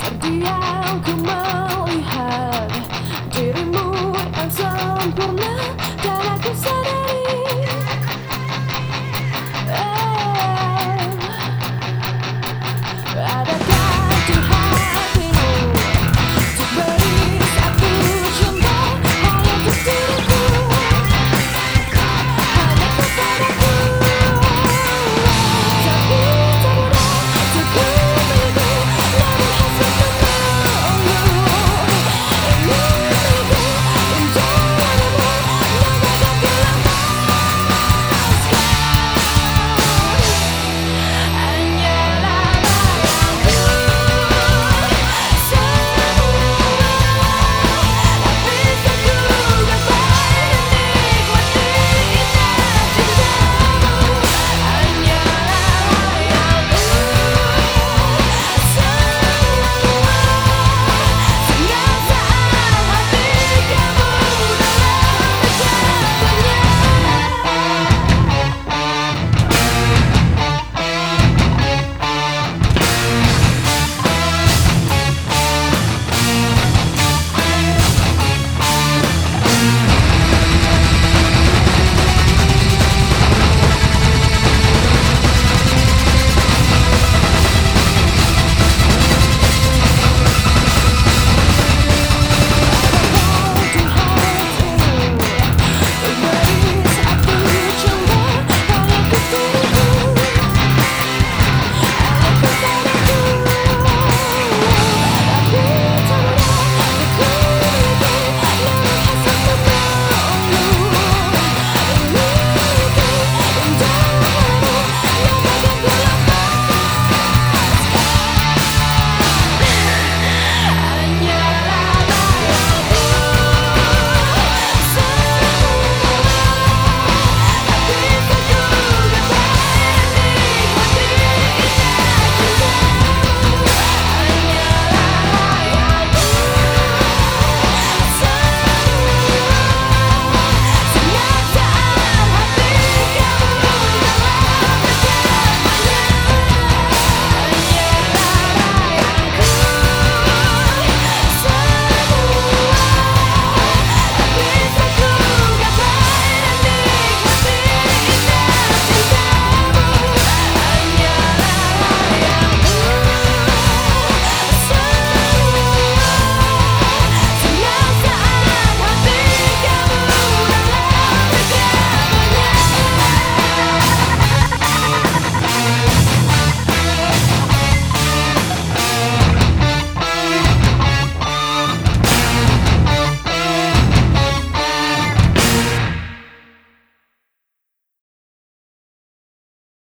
Terdiam ku melihat